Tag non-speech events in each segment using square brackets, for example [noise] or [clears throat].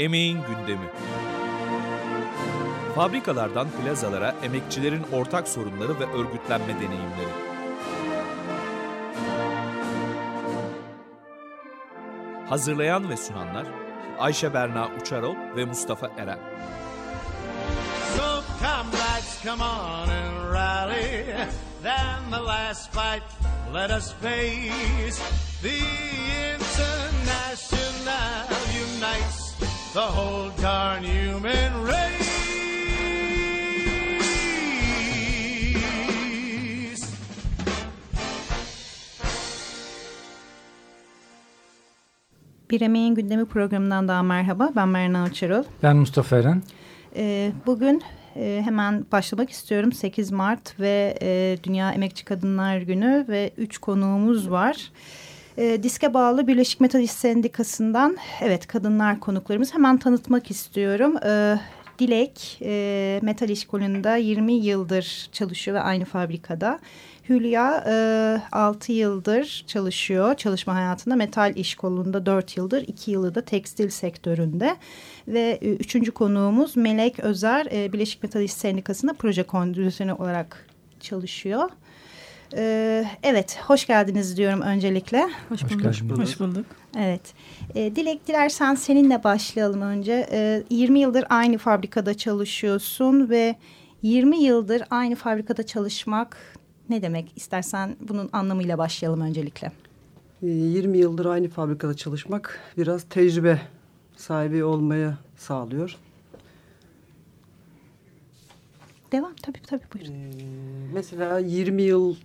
Emeğin gündemi. Fabrikalardan plazalara emekçilerin ortak sorunları ve örgütlenme deneyimleri. Hazırlayan ve sunanlar Ayşe Berna Uçarol ve Mustafa Eren. So comrades come on and rally Then the last fight let us face The international the whole darn human race Bir Emeğin Gündemi programından daha merhaba. Ben Merna Uçarol. Ben Mustafa Eren. Ee, bugün e, hemen başlamak istiyorum. 8 Mart ve e, Dünya Emekçi Kadınlar Günü ve 3 konuğumuz var. E, diske bağlı Birleşik Metalist Sendikası'ndan evet kadınlar konuklarımız hemen tanıtmak istiyorum. E, Dilek e, metal işkolünde 20 yıldır çalışıyor ve aynı fabrikada. Hülya e, 6 yıldır çalışıyor çalışma hayatında metal iş kolunda 4 yıldır 2 yılı da tekstil sektöründe ve e, üçüncü konuğumuz Melek Özer e, Birleşik Metal İş Sendikası'nda proje koordinatörü olarak çalışıyor. Ee, evet, hoş geldiniz diyorum öncelikle. Hoş bulduk. Hoş bulduk. Hoş bulduk. Evet. E, Dilek, dilersen seninle başlayalım önce. E, 20 yıldır aynı fabrikada çalışıyorsun ve 20 yıldır aynı fabrikada çalışmak ne demek? İstersen bunun anlamıyla başlayalım öncelikle. 20 ee, yıldır aynı fabrikada çalışmak biraz tecrübe sahibi olmaya sağlıyor. Devam tabii tabii buyurun. Ee, mesela 20 yıl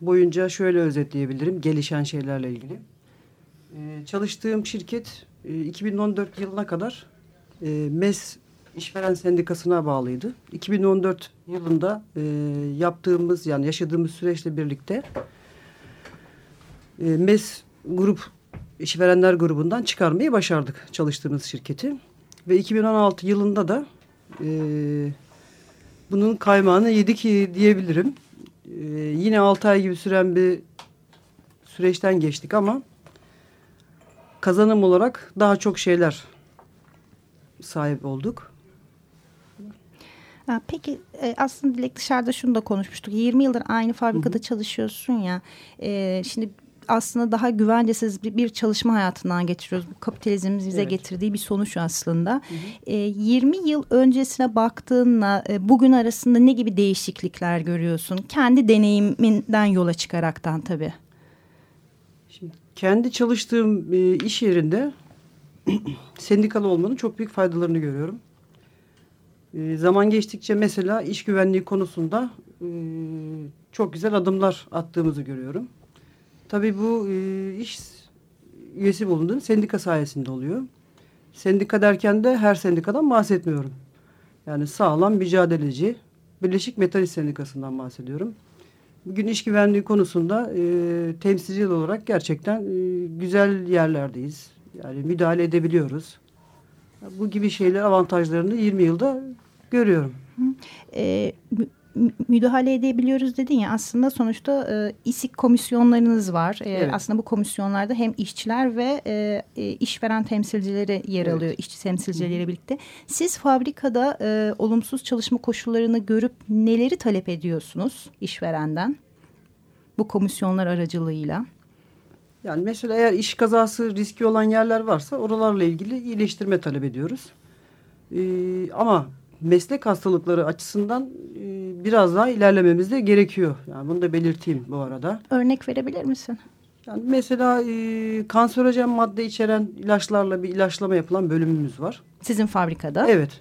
boyunca şöyle özetleyebilirim gelişen şeylerle ilgili. Ee, çalıştığım şirket e, 2014 yılına kadar e, MES işveren sendikasına bağlıydı. 2014 yılında e, yaptığımız yani yaşadığımız süreçle birlikte e, MES grup işverenler grubundan çıkarmayı başardık çalıştığımız şirketi. Ve 2016 yılında da e, bunun kaymağını yedik diyebilirim. E, yine 6 ay gibi süren bir süreçten geçtik ama kazanım olarak daha çok şeyler sahip olduk. Peki e, aslında Dilek dışarıda şunu da konuşmuştuk. 20 yıldır aynı fabrikada hı hı. çalışıyorsun ya. E, şimdi aslında daha güvencesiz bir, bir çalışma hayatından geçiriyoruz. Bu kapitalizmin bize evet. getirdiği bir sonuç aslında. Hı hı. E, 20 yıl öncesine baktığınla e, bugün arasında ne gibi değişiklikler görüyorsun? Kendi deneyiminden yola çıkaraktan tabii. Şimdi kendi çalıştığım e, iş yerinde [clears throat] sendikalı olmanın çok büyük faydalarını görüyorum. E, zaman geçtikçe mesela iş güvenliği konusunda e, çok güzel adımlar attığımızı görüyorum. Tabii bu e, iş üyesi bulunduğun sendika sayesinde oluyor. Sendika derken de her sendikadan bahsetmiyorum. Yani sağlam mücadeleci Birleşik Metal İş Sendikası'ndan bahsediyorum. Bugün iş güvenliği konusunda e, temsilci olarak gerçekten e, güzel yerlerdeyiz. Yani müdahale edebiliyoruz. Bu gibi şeyler avantajlarını 20 yılda görüyorum. E, müdahale edebiliyoruz dedin ya aslında sonuçta e, İSİK komisyonlarınız var. E, evet. Aslında bu komisyonlarda hem işçiler ve e, e, işveren temsilcileri yer evet. alıyor. işçi temsilcileriyle birlikte. Siz fabrikada e, olumsuz çalışma koşullarını görüp neleri talep ediyorsunuz işverenden? Bu komisyonlar aracılığıyla. Yani mesela eğer iş kazası riski olan yerler varsa oralarla ilgili iyileştirme talep ediyoruz. Ee, ama meslek hastalıkları açısından e, biraz daha ilerlememiz de gerekiyor. Yani bunu da belirteyim bu arada. Örnek verebilir misin? Yani mesela e, kanserojen madde içeren ilaçlarla bir ilaçlama yapılan bölümümüz var. Sizin fabrikada? Evet.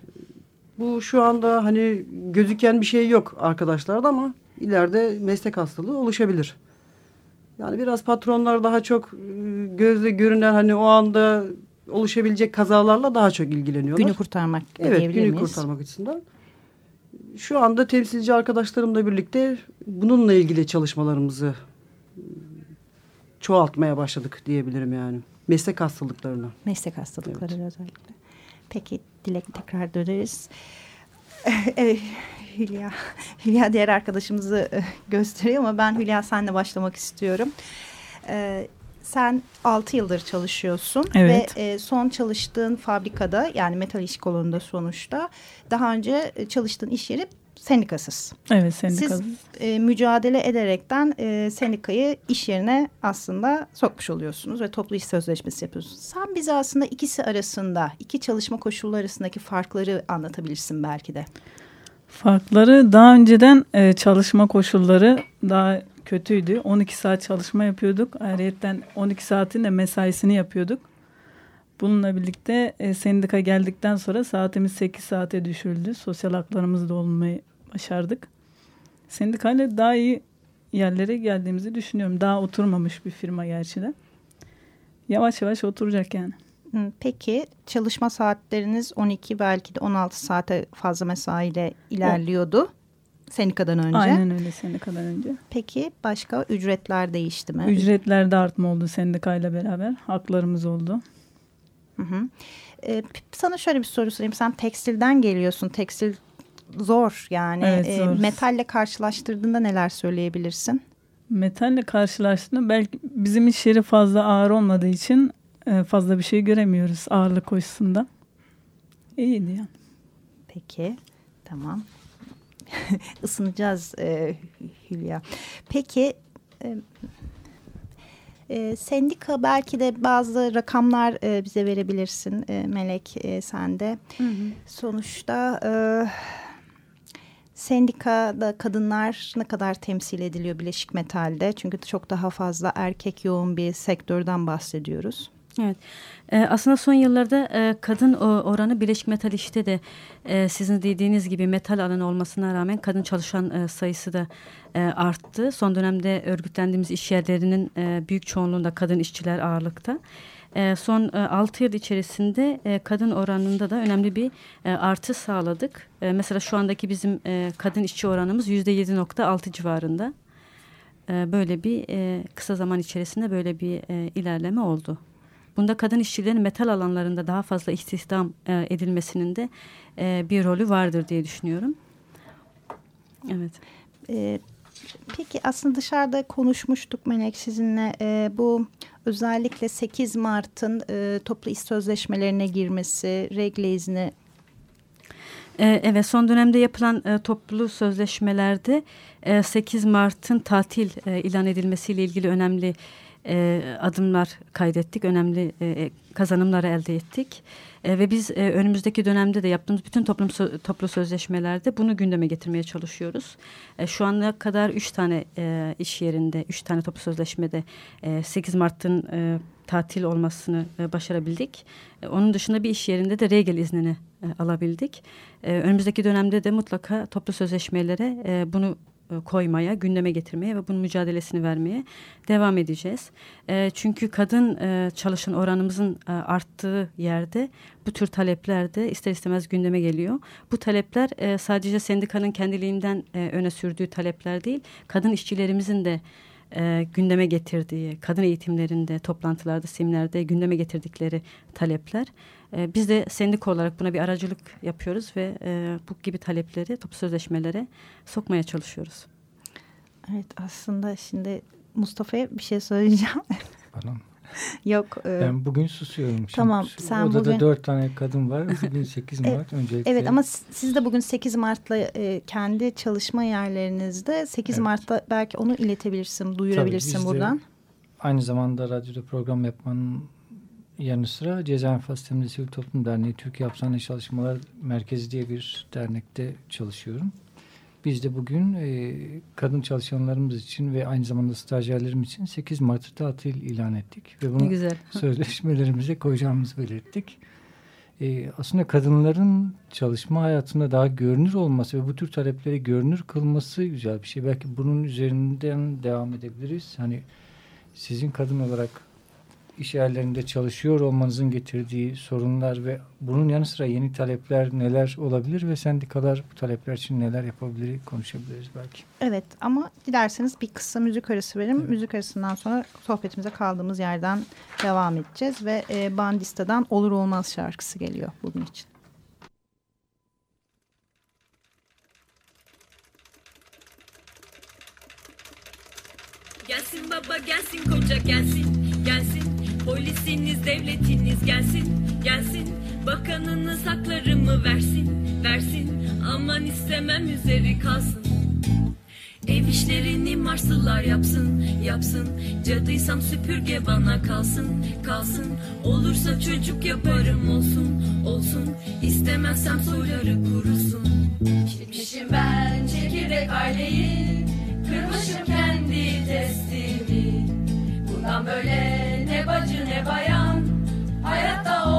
Bu şu anda hani gözüken bir şey yok arkadaşlarda ama ileride meslek hastalığı oluşabilir. Yani biraz patronlar daha çok e, gözle görünen hani o anda oluşabilecek kazalarla daha çok ilgileniyorlar. Günü kurtarmak Evet günü miyiz? kurtarmak açısından. Şu anda temsilci arkadaşlarımla birlikte bununla ilgili çalışmalarımızı çoğaltmaya başladık diyebilirim yani. Meslek hastalıklarını. Meslek hastalıkları evet. özellikle. Peki Dilek tekrar döneriz. [laughs] evet Hülya. Hülya diğer arkadaşımızı e, gösteriyor ama ben Hülya senle başlamak istiyorum. Ee, sen 6 yıldır çalışıyorsun evet. ve e, son çalıştığın fabrikada yani metal iş kolunda sonuçta daha önce çalıştığın iş yeri sendikasız. Evet sendikasız. Siz e, mücadele ederekten e, sendikayı iş yerine aslında sokmuş oluyorsunuz ve toplu iş sözleşmesi yapıyorsunuz. Sen bize aslında ikisi arasında, iki çalışma koşulları arasındaki farkları anlatabilirsin belki de. Farkları daha önceden e, çalışma koşulları daha kötüydü. 12 saat çalışma yapıyorduk. Ayrıca 12 saatin de mesaisini yapıyorduk. Bununla birlikte e, sendika geldikten sonra saatimiz 8 saate düşürüldü. Sosyal haklarımızı da olmayı başardık. Sendikayla daha iyi yerlere geldiğimizi düşünüyorum. Daha oturmamış bir firma gerçi de. Yavaş yavaş oturacak yani. Peki çalışma saatleriniz 12 belki de 16 saate fazla mesaiyle ilerliyordu. Sendikadan önce. Aynen öyle sendikadan önce. Peki başka ücretler değişti mi? Ücretlerde artma oldu sendikayla beraber. Haklarımız oldu. Hı hı. Ee, sana şöyle bir soru sorayım. Sen tekstilden geliyorsun. Tekstil zor yani. Evet, zor. E, metalle karşılaştırdığında neler söyleyebilirsin? Metalle karşılaştığında belki bizim iş yeri fazla ağır olmadığı için e, fazla bir şey göremiyoruz ağırlık koşusunda. İyiydi yani. Peki tamam. [laughs] Isınacağız e, Hülya. Peki e, e, sendika belki de bazı rakamlar e, bize verebilirsin e, Melek e, sen de. Hı hı. Sonuçta e, sendikada kadınlar ne kadar temsil ediliyor Bileşik Metal'de? Çünkü çok daha fazla erkek yoğun bir sektörden bahsediyoruz. Evet. Ee, aslında son yıllarda e, kadın oranı Birleşik Metal işte de e, sizin dediğiniz gibi metal alanı olmasına rağmen kadın çalışan e, sayısı da e, arttı. Son dönemde örgütlendiğimiz iş yerlerinin e, büyük çoğunluğunda kadın işçiler ağırlıkta. E, son e, 6 yıl içerisinde e, kadın oranında da önemli bir e, artış sağladık. E, mesela şu andaki bizim e, kadın işçi oranımız %7.6 civarında. E, böyle bir e, kısa zaman içerisinde böyle bir e, ilerleme oldu. Bunda kadın işçilerin metal alanlarında daha fazla istihdam e, edilmesinin de e, bir rolü vardır diye düşünüyorum. Evet. E, peki aslında dışarıda konuşmuştuk Melek sizinle e, bu özellikle 8 Mart'ın e, toplu iş sözleşmelerine girmesi, regle izni e, Evet son dönemde yapılan e, toplu sözleşmelerde e, 8 Mart'ın tatil e, ilan edilmesiyle ilgili önemli e, adımlar kaydettik. Önemli e, e, kazanımları elde ettik. E, ve biz e, önümüzdeki dönemde de yaptığımız bütün toplum toplu sözleşmelerde bunu gündeme getirmeye çalışıyoruz. E, şu ana kadar üç tane e, iş yerinde, üç tane toplu sözleşmede e, 8 Mart'ın e, tatil olmasını e, başarabildik. E, onun dışında bir iş yerinde de regel iznini e, alabildik. E, önümüzdeki dönemde de mutlaka toplu sözleşmelere e, bunu koymaya, gündeme getirmeye ve bunun mücadelesini vermeye devam edeceğiz. E, çünkü kadın e, çalışan oranımızın e, arttığı yerde bu tür talepler de ister istemez gündeme geliyor. Bu talepler e, sadece sendikanın kendiliğinden e, öne sürdüğü talepler değil, kadın işçilerimizin de e, gündeme getirdiği, kadın eğitimlerinde, toplantılarda, seminerde gündeme getirdikleri talepler. E, biz de sendika olarak buna bir aracılık yapıyoruz ve e, bu gibi talepleri top sözleşmelere sokmaya çalışıyoruz. Evet aslında şimdi Mustafa'ya bir şey söyleyeceğim. [laughs] Pardon. Yok. E, ben bugün susuyorum. Şimdi. Tamam. Sen Odada bugün... dört tane kadın var. Bugün 8 [laughs] Mart öncelikle. Evet ama siz de bugün 8 Mart'la e, kendi çalışma yerlerinizde 8 evet. Mart'ta belki onu iletebilirsin, duyurabilirsin Tabii, buradan. Aynı zamanda radyoda program yapmanın yanı sıra Ceza Enfaz Sivil Toplum Derneği Türkiye Hapishane Çalışmalar Merkezi diye bir dernekte çalışıyorum. Biz de bugün e, kadın çalışanlarımız için ve aynı zamanda stajyerlerim için 8 Mart'ı tatil ilan ettik. Ve bunu güzel. [laughs] [laughs] sözleşmelerimize koyacağımızı belirttik. E, aslında kadınların çalışma hayatında daha görünür olması ve bu tür talepleri görünür kılması güzel bir şey. Belki bunun üzerinden devam edebiliriz. Hani sizin kadın olarak iş yerlerinde çalışıyor olmanızın getirdiği sorunlar ve bunun yanı sıra yeni talepler neler olabilir ve sendikalar bu talepler için neler yapabilir konuşabiliriz belki. Evet ama dilerseniz bir kısa müzik arası verelim. Evet. Müzik arasından sonra sohbetimize kaldığımız yerden devam edeceğiz ve e, Bandista'dan Olur Olmaz şarkısı geliyor bugün için. Gelsin baba gelsin koca gelsin gelsin. Polisiniz, devletiniz gelsin, gelsin. Bakanınız haklarımı versin, versin. Aman istemem üzeri kalsın. Ev işlerini Marslılar yapsın, yapsın. Cadıysam süpürge bana kalsın, kalsın. Olursa çocuk yaparım olsun, olsun. İstemezsem soyları kurusun. Gitmişim ben çekirdek aileyi Kırmışım kendi testimi Bundan böyle ne bacı ne bayan Hayatta olmam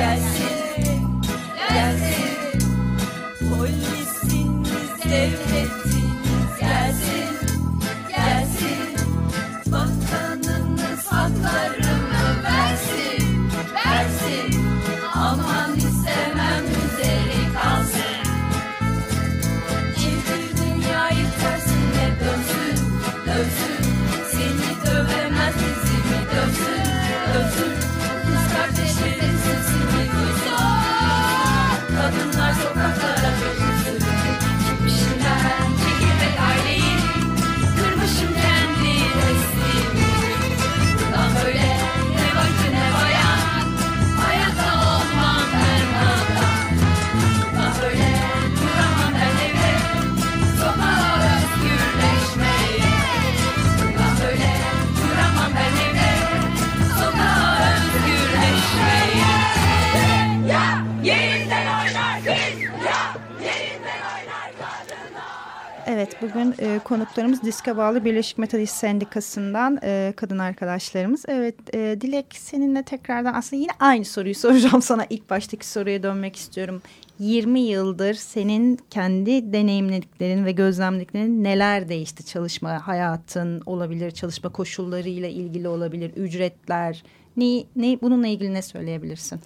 gelsin, gelsin. Polisiniz, devletiniz, Evet bugün e, konuklarımız Diske Bağlı Birleşik Metalist Sendikası'ndan e, kadın arkadaşlarımız. Evet e, Dilek seninle tekrardan aslında yine aynı soruyu [laughs] soracağım sana. ilk baştaki soruya dönmek istiyorum. 20 yıldır senin kendi deneyimlediklerin ve gözlemlediklerin neler değişti? Çalışma hayatın olabilir, çalışma koşullarıyla ilgili olabilir, ücretler. Ne, ne, bununla ilgili ne söyleyebilirsin?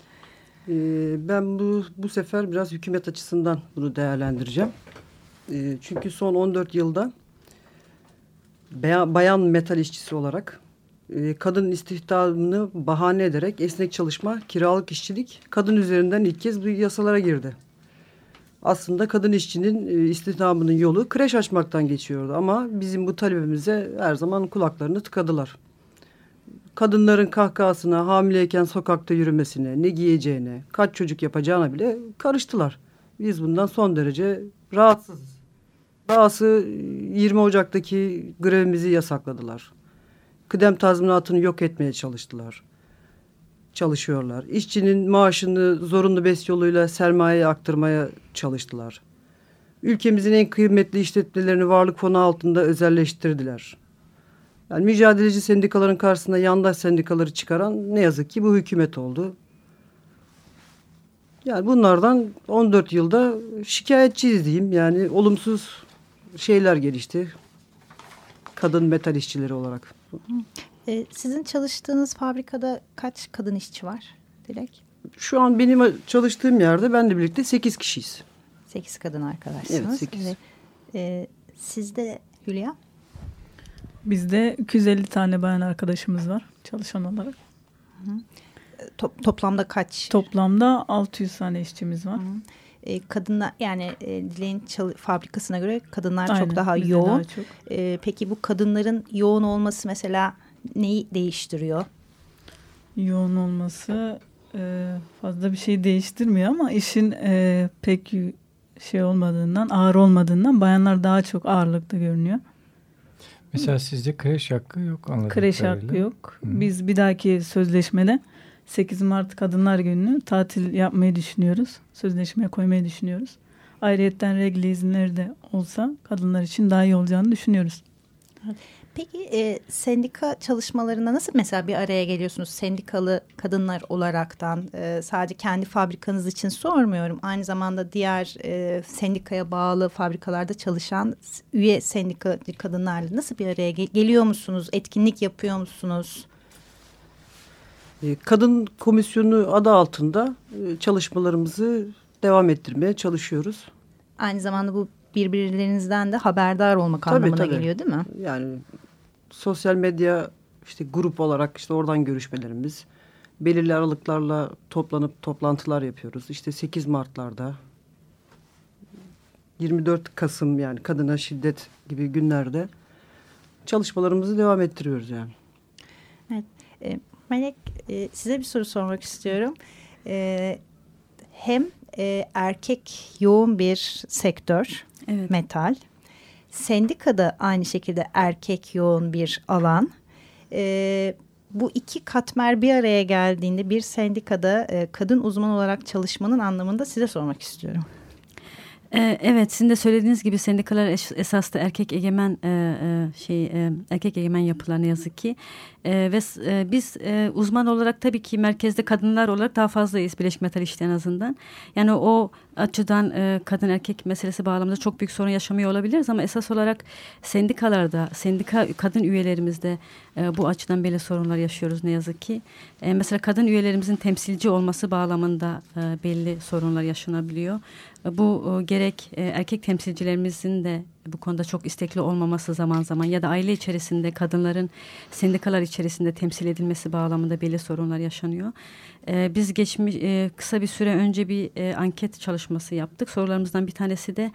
Ee, ben bu bu sefer biraz hükümet açısından bunu değerlendireceğim. Ee, çünkü son 14 yılda bayan metal işçisi olarak e, kadın istihdamını bahane ederek esnek çalışma, kiralık işçilik kadın üzerinden ilk kez bu yasalara girdi. Aslında kadın işçinin e, istihdamının yolu kreş açmaktan geçiyordu ama bizim bu talebimize her zaman kulaklarını tıkadılar kadınların kahkahasına, hamileyken sokakta yürümesine, ne giyeceğine, kaç çocuk yapacağına bile karıştılar. Biz bundan son derece rahatsızız. Dahası 20 Ocak'taki grevimizi yasakladılar. Kıdem tazminatını yok etmeye çalıştılar. Çalışıyorlar. İşçinin maaşını zorunlu bes yoluyla sermayeye aktarmaya çalıştılar. Ülkemizin en kıymetli işletmelerini varlık fonu altında özelleştirdiler. Yani mücadeleci sendikaların karşısında yandaş sendikaları çıkaran ne yazık ki bu hükümet oldu. Yani bunlardan 14 yılda şikayetçiyiz diyeyim. Yani olumsuz şeyler gelişti. Kadın metal işçileri olarak. E, sizin çalıştığınız fabrikada kaç kadın işçi var Dilek? Şu an benim çalıştığım yerde benle birlikte 8 kişiyiz. Sekiz kadın arkadaşsınız. Evet, sekiz. Ve, e, sizde Hülya? Bizde 250 tane bayan arkadaşımız var çalışan olarak. To- toplamda kaç? Toplamda 600 tane işçimiz var. E, kadınlar yani e, Dileğin fabrikasına göre kadınlar Aynen, çok daha yoğun. daha çok. E, peki bu kadınların yoğun olması mesela neyi değiştiriyor? Yoğun olması e, fazla bir şey değiştirmiyor ama işin e, pek şey olmadığından, ağır olmadığından bayanlar daha çok ağırlıklı görünüyor. Mesela sizde kreş hakkı yok anladığım Kreş kadarıyla. hakkı yok. Hı. Biz bir dahaki sözleşmede 8 Mart Kadınlar Günü'nü tatil yapmayı düşünüyoruz. Sözleşmeye koymayı düşünüyoruz. Ayrıyetten regl izinleri de olsa kadınlar için daha iyi olacağını düşünüyoruz. Peki e, sendika çalışmalarına nasıl mesela bir araya geliyorsunuz? Sendikalı kadınlar olaraktan e, sadece kendi fabrikanız için sormuyorum. Aynı zamanda diğer e, sendikaya bağlı fabrikalarda çalışan üye sendika kadınlarla nasıl bir araya gel- geliyor musunuz? Etkinlik yapıyor musunuz? E, Kadın Komisyonu adı altında e, çalışmalarımızı devam ettirmeye çalışıyoruz. Aynı zamanda bu birbirlerinizden de haberdar olmak Tabii, anlamına tabii. geliyor değil mi? Yani sosyal medya işte grup olarak işte oradan görüşmelerimiz. Belirli aralıklarla toplanıp toplantılar yapıyoruz. İşte 8 Mart'larda 24 Kasım yani kadına şiddet gibi günlerde çalışmalarımızı devam ettiriyoruz yani. E, Melek e, size bir soru sormak istiyorum. E, hem e, erkek yoğun bir sektör Evet. metal. Sendikada aynı şekilde erkek yoğun bir alan. E, bu iki katmer bir araya geldiğinde bir sendikada e, kadın uzman olarak çalışmanın anlamında size sormak istiyorum. Ee, Evet, sizin de söylediğiniz gibi sendikalar es- esas da erkek egemen e, e, şey e, erkek egemen yapılar yazık ki E, ve biz uzman olarak tabii ki merkezde kadınlar olarak daha fazlayız Birleşik Metal işte en azından. Yani o açıdan kadın erkek meselesi bağlamında çok büyük sorun yaşamıyor olabiliriz ama esas olarak sendikalarda, sendika kadın üyelerimizde bu açıdan böyle sorunlar yaşıyoruz ne yazık ki. Mesela kadın üyelerimizin temsilci olması bağlamında belli sorunlar yaşanabiliyor. E, Bu e, gerek e, erkek temsilcilerimizin de bu konuda çok istekli olmaması zaman zaman ya da aile içerisinde kadınların sendikalar içerisinde temsil edilmesi bağlamında belli sorunlar yaşanıyor. Biz geçmiş kısa bir süre önce bir anket çalışması yaptık. Sorularımızdan bir tanesi de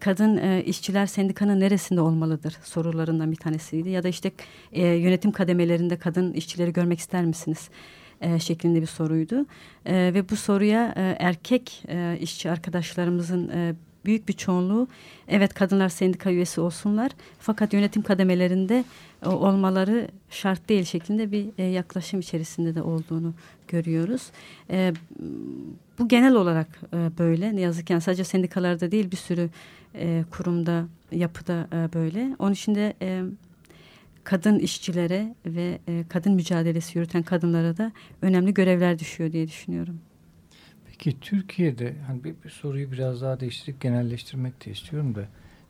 kadın işçiler sendikanın neresinde olmalıdır sorularından bir tanesiydi. Ya da işte yönetim kademelerinde kadın işçileri görmek ister misiniz? E, şeklinde bir soruydu. E, ve bu soruya e, erkek e, işçi arkadaşlarımızın e, büyük bir çoğunluğu evet kadınlar sendika üyesi olsunlar fakat yönetim kademelerinde e, olmaları şart değil şeklinde bir e, yaklaşım içerisinde de olduğunu görüyoruz. E, bu genel olarak e, böyle ne yazık ki yani sadece sendikalarda değil bir sürü e, kurumda yapıda e, böyle. Onun için de e, kadın işçilere ve e, kadın mücadelesi yürüten kadınlara da önemli görevler düşüyor diye düşünüyorum. Peki Türkiye'de hani bir, bir soruyu biraz daha değiştirip genelleştirmek de istiyorum da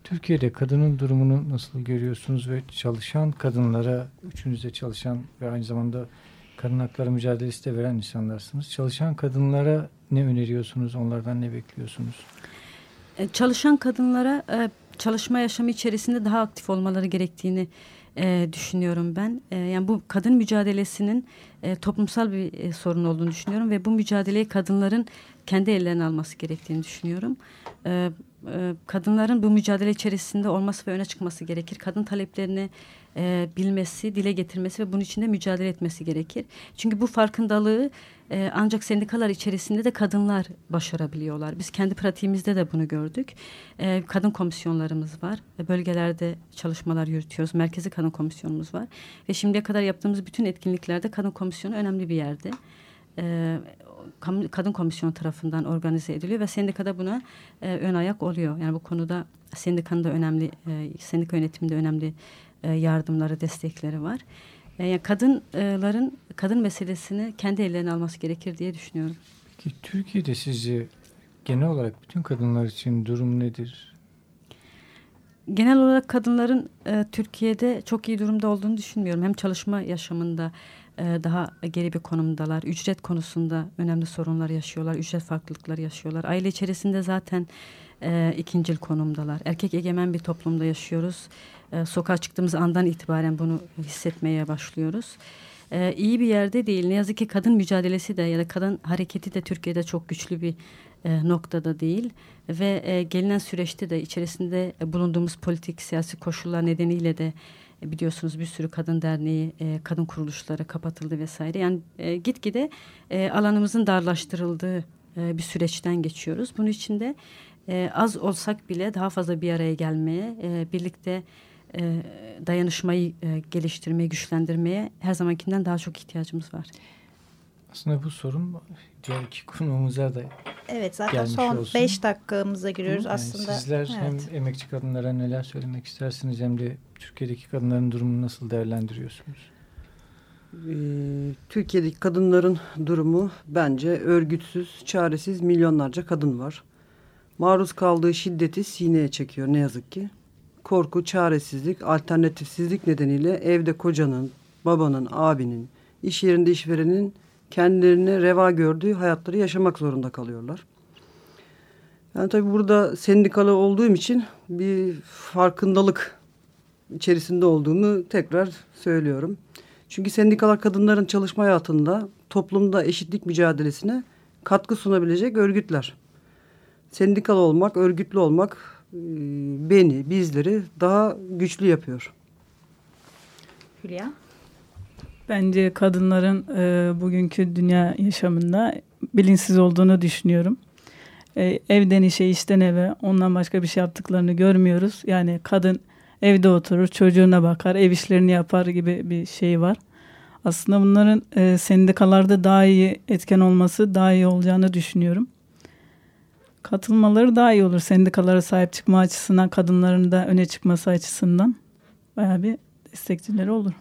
Türkiye'de kadının durumunu nasıl görüyorsunuz ve çalışan kadınlara üçünüzde çalışan ve aynı zamanda kadın hakları mücadelesi de veren insanlarsınız. Çalışan kadınlara ne öneriyorsunuz? Onlardan ne bekliyorsunuz? E, Çalışan kadınlara e, çalışma yaşamı içerisinde daha aktif olmaları gerektiğini e, düşünüyorum ben. E, yani bu kadın mücadelesinin e, toplumsal bir e, sorun olduğunu düşünüyorum ve bu mücadeleyi kadınların kendi ellerine alması gerektiğini düşünüyorum. E, e, kadınların bu mücadele içerisinde olması ve öne çıkması gerekir. Kadın taleplerini e, bilmesi, dile getirmesi ve bunun için de mücadele etmesi gerekir. Çünkü bu farkındalığı e, ancak sendikalar içerisinde de kadınlar başarabiliyorlar. Biz kendi pratiğimizde de bunu gördük. E, kadın komisyonlarımız var. E, bölgelerde çalışmalar yürütüyoruz. Merkezi kadın komisyonumuz var. Ve şimdiye kadar yaptığımız bütün etkinliklerde kadın komisyonu önemli bir yerde. E, kadın komisyonu tarafından organize ediliyor ve sendikada buna e, ön ayak oluyor. Yani bu konuda sendikanın da önemli, e, sendika yönetiminde önemli e, yardımları, destekleri var. E, yani kadınların kadın meselesini kendi ellerine alması gerekir diye düşünüyorum. Peki Türkiye'de sizce genel olarak bütün kadınlar için durum nedir? Genel olarak kadınların e, Türkiye'de çok iyi durumda olduğunu düşünmüyorum. Hem çalışma yaşamında daha geri bir konumdalar. Ücret konusunda önemli sorunlar yaşıyorlar. Ücret farklılıkları yaşıyorlar. Aile içerisinde zaten e, ikincil konumdalar. Erkek egemen bir toplumda yaşıyoruz. E, sokağa çıktığımız andan itibaren bunu hissetmeye başlıyoruz. E, iyi bir yerde değil. Ne yazık ki kadın mücadelesi de ya da kadın hareketi de Türkiye'de çok güçlü bir e, noktada değil ve e, gelinen süreçte de içerisinde bulunduğumuz politik siyasi koşullar nedeniyle de e, biliyorsunuz bir sürü kadın derneği, e, kadın kuruluşları kapatıldı vesaire. Yani e, gitgide e, alanımızın darlaştırıldığı e, bir süreçten geçiyoruz. Bunun için de e, az olsak bile daha fazla bir araya gelmeye, e, birlikte e, dayanışmayı e, geliştirmeye, güçlendirmeye her zamankinden daha çok ihtiyacımız var. Aslında bu sorun diğer iki konuğumuza da Evet zaten son olsun. beş dakikamıza giriyoruz Yani aslında. Sizler evet. hem emekçi kadınlara neler söylemek istersiniz hem de Türkiye'deki kadınların durumunu nasıl değerlendiriyorsunuz? Ee, Türkiye'deki kadınların durumu bence örgütsüz, çaresiz milyonlarca kadın var. Maruz kaldığı şiddeti sineye çekiyor ne yazık ki. Korku, çaresizlik, alternatifsizlik nedeniyle evde kocanın, babanın, abinin, iş yerinde işverenin kendilerine reva gördüğü hayatları yaşamak zorunda kalıyorlar. Yani tabii burada sendikalı olduğum için bir farkındalık içerisinde olduğumu tekrar söylüyorum. Çünkü sendikalar kadınların çalışma hayatında toplumda eşitlik mücadelesine katkı sunabilecek örgütler. Sendikalı olmak, örgütlü olmak e, beni, bizleri daha güçlü yapıyor. Hülya. Bence kadınların e, bugünkü dünya yaşamında bilinçsiz olduğunu düşünüyorum. E, evden işe, işten eve ondan başka bir şey yaptıklarını görmüyoruz. Yani kadın evde oturur, çocuğuna bakar, ev işlerini yapar gibi bir şey var. Aslında bunların e, sendikalarda daha iyi etken olması daha iyi olacağını düşünüyorum. Katılmaları daha iyi olur. Sendikalara sahip çıkma açısından, kadınların da öne çıkması açısından bayağı bir destekçileri olur.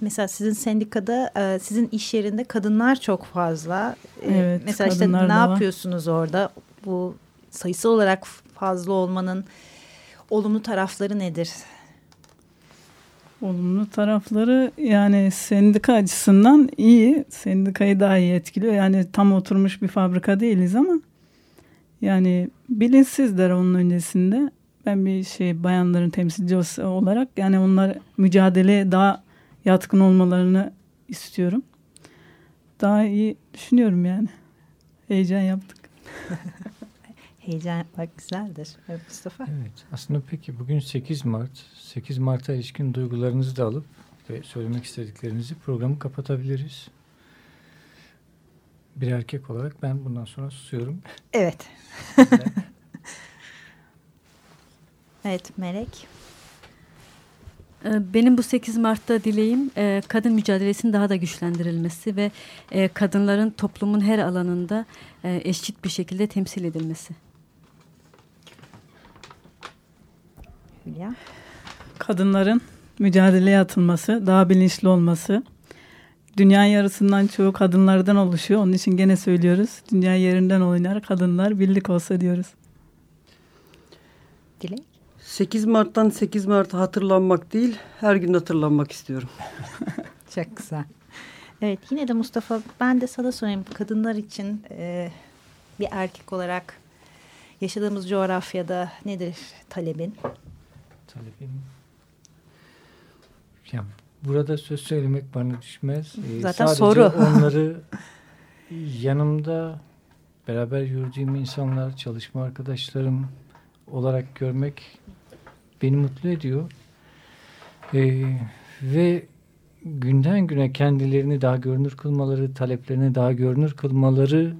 Mesela sizin sendikada, e, sizin iş yerinde kadınlar çok fazla. E, Evet, Mesela işte ne da var. yapıyorsunuz orada? Bu sayısı olarak fazla olmanın olumlu tarafları nedir? Olumlu tarafları yani sendika açısından iyi. Sendikayı daha iyi etkiliyor. Yani tam oturmuş bir fabrika değiliz ama yani bilinçsizler onun öncesinde. Ben bir şey bayanların temsilcisi olarak yani onlar mücadeleye daha yatkın olmalarını istiyorum. Daha iyi düşünüyorum yani. Heyecan yaptık. [laughs] Heyecan yapmak güzeldir. Evet, Mustafa. Evet. Aslında peki bugün 8 Mart. 8 Mart'a ilişkin duygularınızı da alıp ve söylemek istediklerinizi programı kapatabiliriz. Bir erkek olarak ben bundan sonra susuyorum. Evet. [laughs] evet Melek. Ee, Benim bu 8 Mart'ta dileğim e, kadın mücadelesinin daha da güçlendirilmesi ve e, kadınların toplumun her alanında e, eşit bir şekilde temsil edilmesi. Hülya. kadınların mücadeleye atılması, daha bilinçli olması. Dünya yarısından çoğu kadınlardan oluşuyor. Onun için gene söylüyoruz. Dünya yerinden oynar kadınlar birlik olsa diyoruz. Dilek. 8 Mart'tan 8 Mart'ı hatırlanmak değil, her gün hatırlanmak istiyorum. [laughs] Çok güzel. Evet yine de Mustafa ben de sana sorayım. Kadınlar için e, bir erkek olarak yaşadığımız coğrafyada nedir talebin? Talebim. Ya, burada söz söylemek bana düşmez. Ee, Zaten sadece soru. onları [laughs] yanımda beraber yürüdüğüm insanlar, çalışma arkadaşlarım olarak görmek beni mutlu ediyor. Ee, ve günden güne kendilerini daha görünür kılmaları, taleplerini daha görünür kılmaları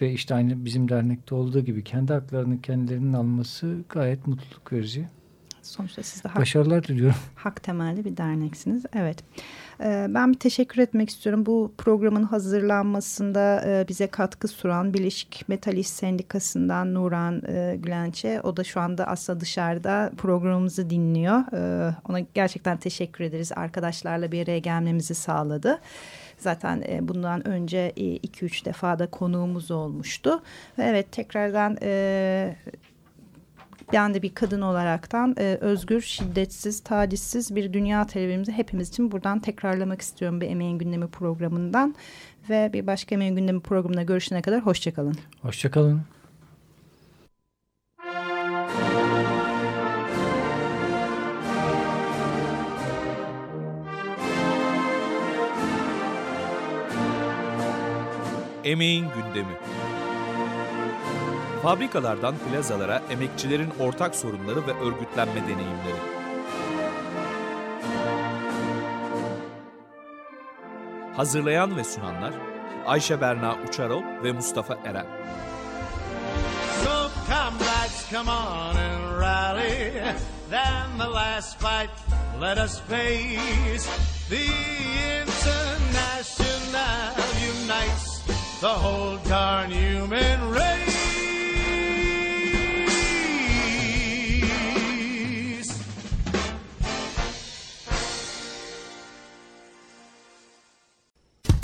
ve işte aynı bizim dernekte olduğu gibi kendi haklarını kendilerinin alması gayet mutluluk verici. Sonuçta siz de hak, Başarılar diliyorum. [laughs] hak temelli bir derneksiniz. Evet. Ee, ben bir teşekkür etmek istiyorum. Bu programın hazırlanmasında e, bize katkı sunan Birleşik Metal İş Sendikası'ndan Nuran e, Gülenç'e. O da şu anda aslında dışarıda programımızı dinliyor. Ee, ona gerçekten teşekkür ederiz. Arkadaşlarla bir araya gelmemizi sağladı. Zaten e, bundan önce 2-3 defa da konuğumuz olmuştu. Ve Evet tekrardan e, ben de bir kadın olaraktan e, özgür, şiddetsiz, tacizsiz bir dünya talebimizi hepimiz için buradan tekrarlamak istiyorum bir Emeğin Gündemi programından. Ve bir başka Emeğin Gündemi programına görüşene kadar hoşçakalın. Hoşçakalın. Emeğin gündemi. Fabrikalardan plazalara emekçilerin ortak sorunları ve örgütlenme deneyimleri. Hazırlayan ve sunanlar Ayşe Berna Uçarol ve Mustafa Eren. So comrades, come on and rally. Then the last fight, let us face. The International unites the whole darn human race.